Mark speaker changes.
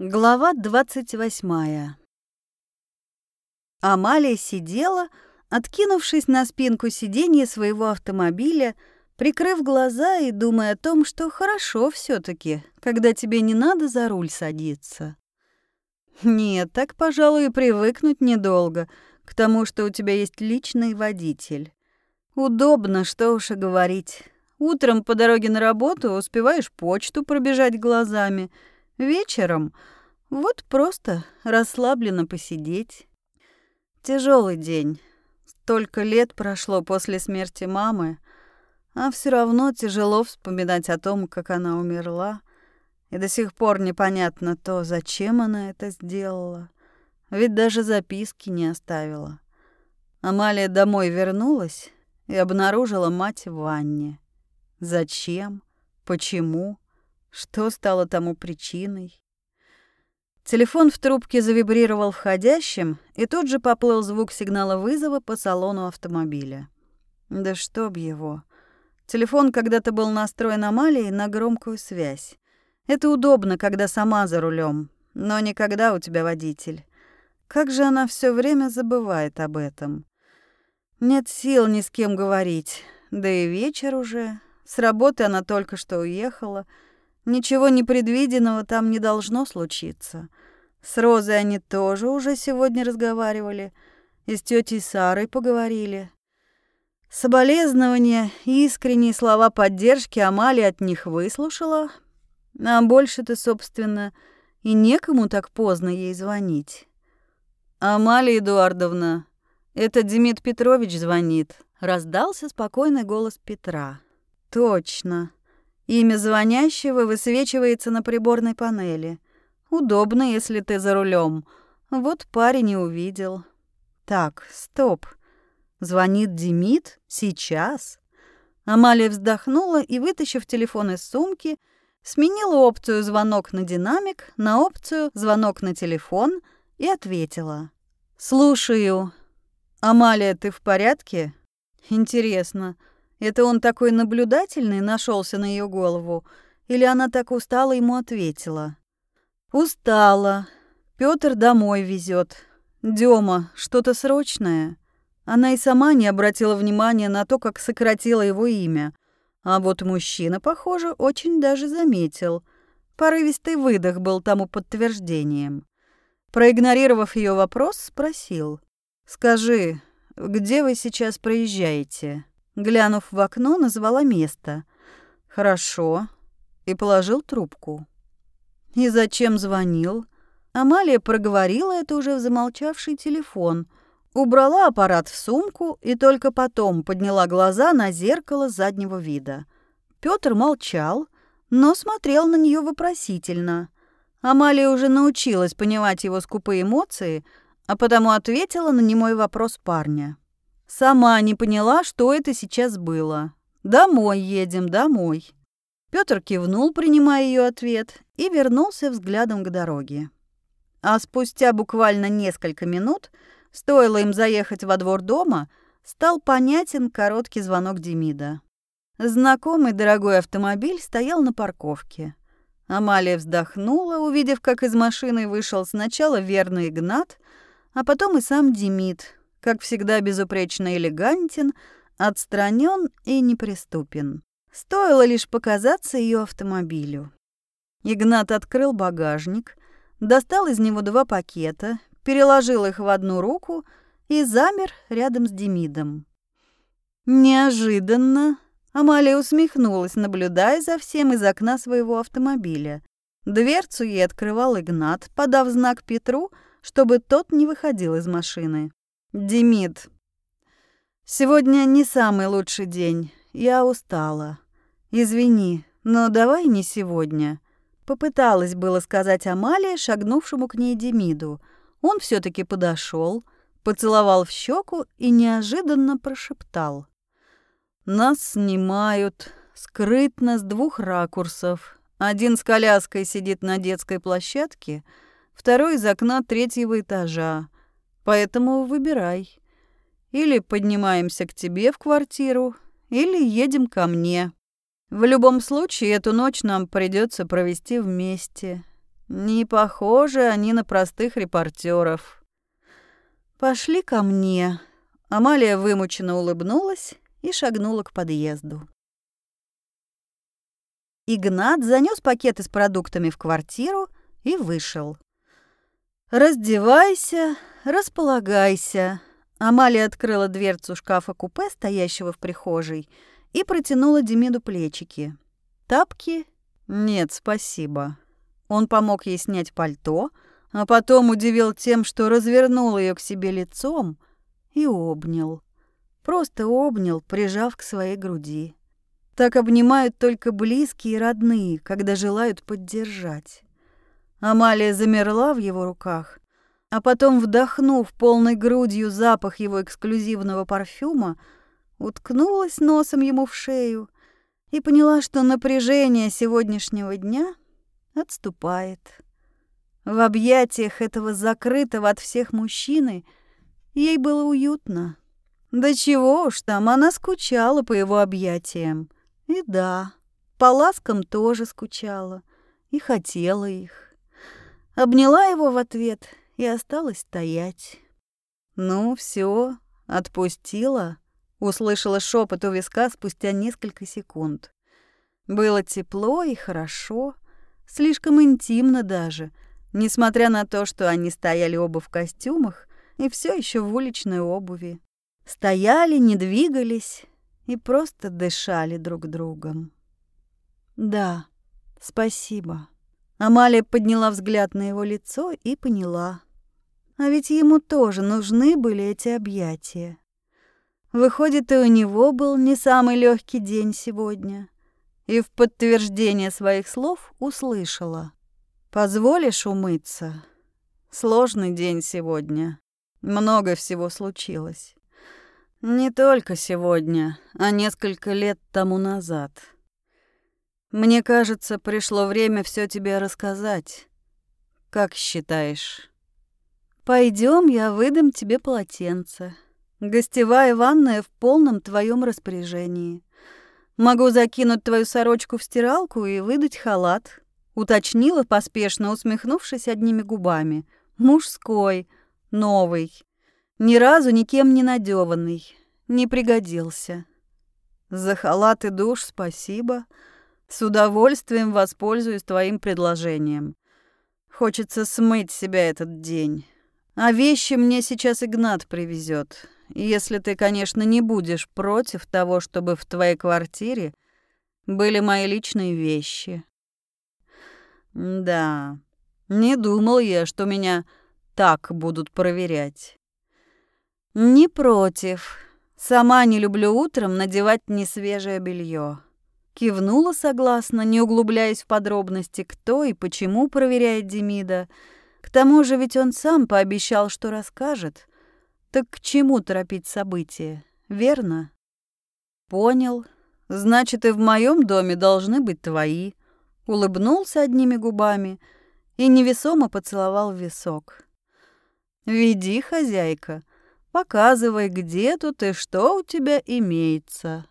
Speaker 1: Глава 28. Амалия сидела, откинувшись на спинку сиденья своего автомобиля, прикрыв глаза и думая о том, что хорошо все таки когда тебе не надо за руль садиться. Нет, так, пожалуй, и привыкнуть недолго к тому, что у тебя есть личный водитель. Удобно, что уж и говорить. Утром по дороге на работу успеваешь почту пробежать глазами — Вечером вот просто расслабленно посидеть. Тяжелый день. Столько лет прошло после смерти мамы, а все равно тяжело вспоминать о том, как она умерла. И до сих пор непонятно то, зачем она это сделала. Ведь даже записки не оставила. Амалия домой вернулась и обнаружила мать в ванне. Зачем? Почему? Что стало тому причиной? Телефон в трубке завибрировал входящим, и тут же поплыл звук сигнала вызова по салону автомобиля. Да чтоб его. Телефон когда-то был настроен Амалией на громкую связь. Это удобно, когда сама за рулем, но никогда у тебя водитель. Как же она все время забывает об этом. Нет сил ни с кем говорить. Да и вечер уже. С работы она только что уехала — Ничего непредвиденного там не должно случиться. С Розой они тоже уже сегодня разговаривали. И с тетей Сарой поговорили. Соболезнования, искренние слова поддержки Амали от них выслушала. А больше-то, собственно, и некому так поздно ей звонить. «Амалия Эдуардовна, это Демид Петрович звонит», — раздался спокойный голос Петра. «Точно. Имя звонящего высвечивается на приборной панели. Удобно, если ты за рулем. Вот парень и увидел. Так, стоп. Звонит Демид? Сейчас? Амалия вздохнула и, вытащив телефон из сумки, сменила опцию «звонок на динамик» на опцию «звонок на телефон» и ответила. «Слушаю. Амалия, ты в порядке? Интересно, это он такой наблюдательный нашелся на ее голову, или она так устала ему ответила? Устала. Пётр домой везет. Дема, что-то срочное. Она и сама не обратила внимания на то, как сократила его имя. А вот мужчина, похоже, очень даже заметил. Порывистый выдох был тому подтверждением. Проигнорировав ее вопрос, спросил. «Скажи, где вы сейчас проезжаете?» Глянув в окно, назвала место. «Хорошо». И положил трубку. «И зачем звонил?» Амалия проговорила это уже в замолчавший телефон, убрала аппарат в сумку и только потом подняла глаза на зеркало заднего вида. Пётр молчал, но смотрел на нее вопросительно. Амалия уже научилась понимать его скупые эмоции, а потому ответила на немой вопрос парня. Сама не поняла, что это сейчас было. Домой едем, домой. Пётр кивнул, принимая ее ответ, и вернулся взглядом к дороге. А спустя буквально несколько минут, стоило им заехать во двор дома, стал понятен короткий звонок Демида. Знакомый дорогой автомобиль стоял на парковке. Амалия вздохнула, увидев, как из машины вышел сначала верный Игнат, а потом и сам Демид, как всегда безупречно элегантен, отстранен и неприступен. Стоило лишь показаться ее автомобилю. Игнат открыл багажник, достал из него два пакета, переложил их в одну руку и замер рядом с Демидом. Неожиданно Амалия усмехнулась, наблюдая за всем из окна своего автомобиля. Дверцу ей открывал Игнат, подав знак Петру, чтобы тот не выходил из машины. Демид, сегодня не самый лучший день. Я устала. Извини, но давай не сегодня. Попыталась было сказать Амалия, шагнувшему к ней Демиду. Он все таки подошел, поцеловал в щеку и неожиданно прошептал. «Нас снимают скрытно с двух ракурсов. Один с коляской сидит на детской площадке, второй из окна третьего этажа. Поэтому выбирай. Или поднимаемся к тебе в квартиру, или едем ко мне. В любом случае, эту ночь нам придется провести вместе. Не похожи они на простых репортеров. Пошли ко мне. Амалия вымученно улыбнулась и шагнула к подъезду. Игнат занес пакеты с продуктами в квартиру и вышел. «Раздевайся, располагайся». Амалия открыла дверцу шкафа-купе, стоящего в прихожей, и протянула Демиду плечики. «Тапки? Нет, спасибо». Он помог ей снять пальто, а потом удивил тем, что развернул ее к себе лицом и обнял. Просто обнял, прижав к своей груди. Так обнимают только близкие и родные, когда желают поддержать. Амалия замерла в его руках, а потом, вдохнув полной грудью запах его эксклюзивного парфюма, уткнулась носом ему в шею и поняла, что напряжение сегодняшнего дня отступает. В объятиях этого закрытого от всех мужчины ей было уютно. Да чего уж там, она скучала по его объятиям. И да, по ласкам тоже скучала и хотела их. Обняла его в ответ и осталась стоять. «Ну, все, отпустила», — услышала шепот у виска спустя несколько секунд. Было тепло и хорошо, слишком интимно даже, несмотря на то, что они стояли оба в костюмах и все еще в уличной обуви. Стояли, не двигались, и просто дышали друг другом. «Да, спасибо». Амалия подняла взгляд на его лицо и поняла. А ведь ему тоже нужны были эти объятия. Выходит, и у него был не самый легкий день сегодня. И в подтверждение своих слов услышала. «Позволишь умыться? Сложный день сегодня. Много всего случилось. Не только сегодня, а несколько лет тому назад. Мне кажется, пришло время все тебе рассказать. Как считаешь? Пойдем, я выдам тебе полотенце. Гостевая ванная в полном твоем распоряжении. Могу закинуть твою сорочку в стиралку и выдать халат. Уточнила поспешно, усмехнувшись одними губами. Мужской, новый. Ни разу никем не надеванный, не пригодился. За халат и душ спасибо. С удовольствием воспользуюсь твоим предложением. Хочется смыть себя этот день. А вещи мне сейчас Игнат привезет. Если ты, конечно, не будешь против того, чтобы в твоей квартире были мои личные вещи. Да, не думал я, что меня так будут проверять. «Не против. Сама не люблю утром надевать несвежее белье. Кивнула согласно, не углубляясь в подробности, кто и почему проверяет Демида. Тому же ведь он сам пообещал, что расскажет. Так к чему торопить события, верно? Понял. Значит, и в моем доме должны быть твои. Улыбнулся одними губами и невесомо поцеловал висок. «Веди, хозяйка», Показывай, где тут и что у тебя имеется.